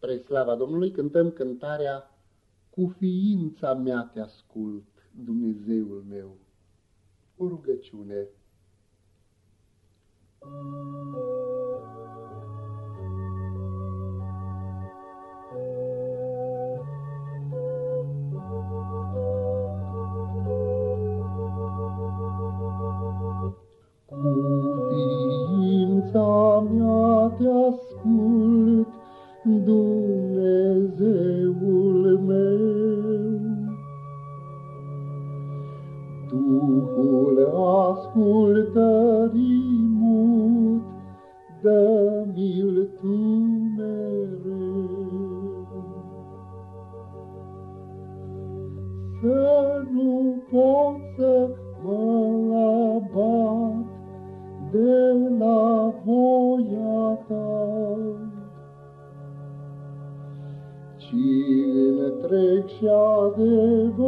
Spre slava Domnului cântăm cântarea Cu ființa mea te ascult, Dumnezeul meu. O rugăciune. Cu ființa mea te ascult, Dumnezeul meu. Duhul ascultării mut, dă-mi-l tu mereu. Întreg și adevărat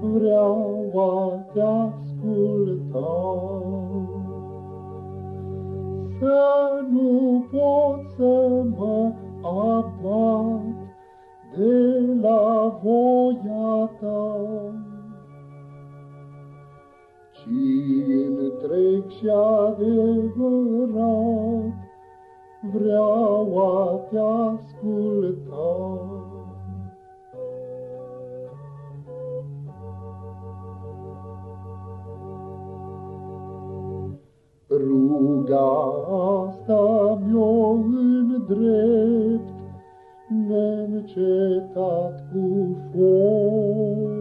vreau a te asculta. Să nu pot să mă abat de la voia ta, ci întreg și adevărat vreau a te asculta. Ruga asta mi-o îndrept, neîncetat cu foc.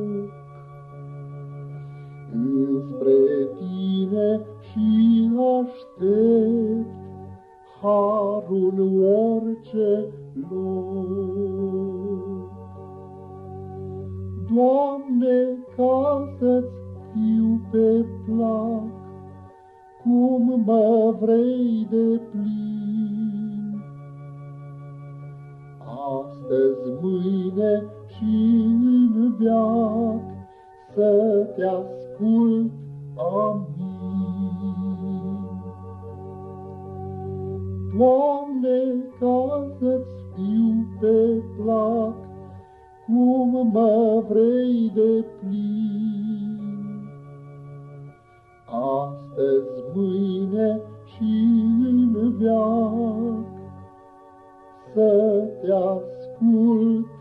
Înspre tine și aștept harul orice loc. Doamne, ca să-ți fiu pe plac, cum mă vrei de plin. Astăzi, mâine și în veac să te ascult, amin. Doamne, ca să-ți fiu pe plac, cum mă vrei de plin. Astăzi, mâine și în veac, să te ascult, amin.